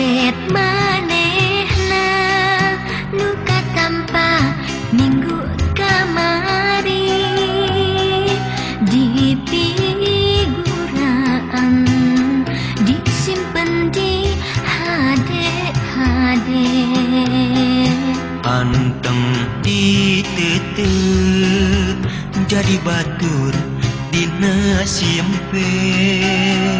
Set manehna nuka tanpa minggu kamari di figuraan disimpen di hade hade anteng ditetek jadi batur dina simpen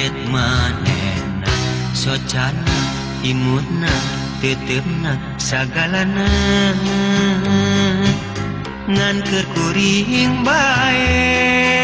kadet manena socana imutna titipna sagalana ngan keur kuring bae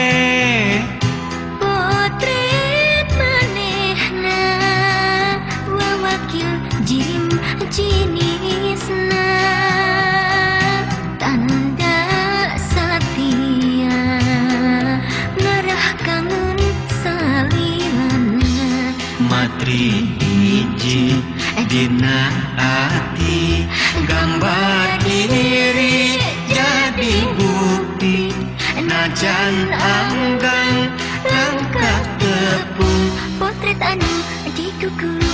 matri hiji dina ati gambar diri jadi bukti najan anggang langkah tepung Potret anu dikukulung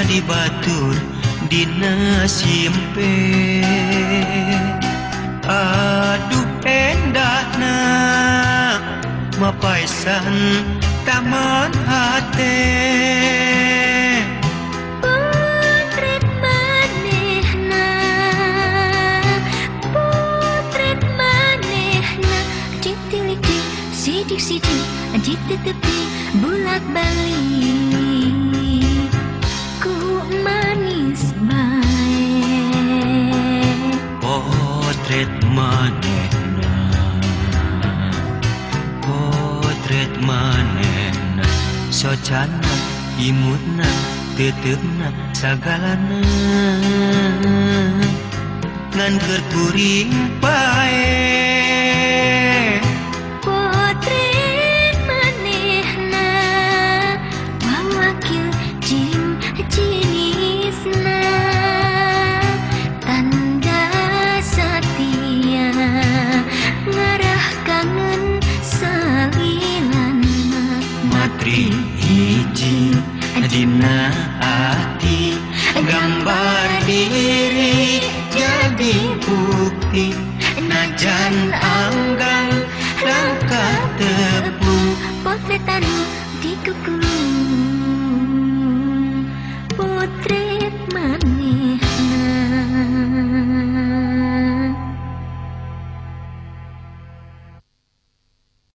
jadi batur dina simpe aduh endahna mapaisan taman hati. Sidik-sidik Ditetepi bulak balik socana imutna tetepna sagalana ngan keur kuring pae dina ati gambar diri jadi bukti. Najan